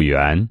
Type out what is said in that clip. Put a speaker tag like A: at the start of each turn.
A: 复原。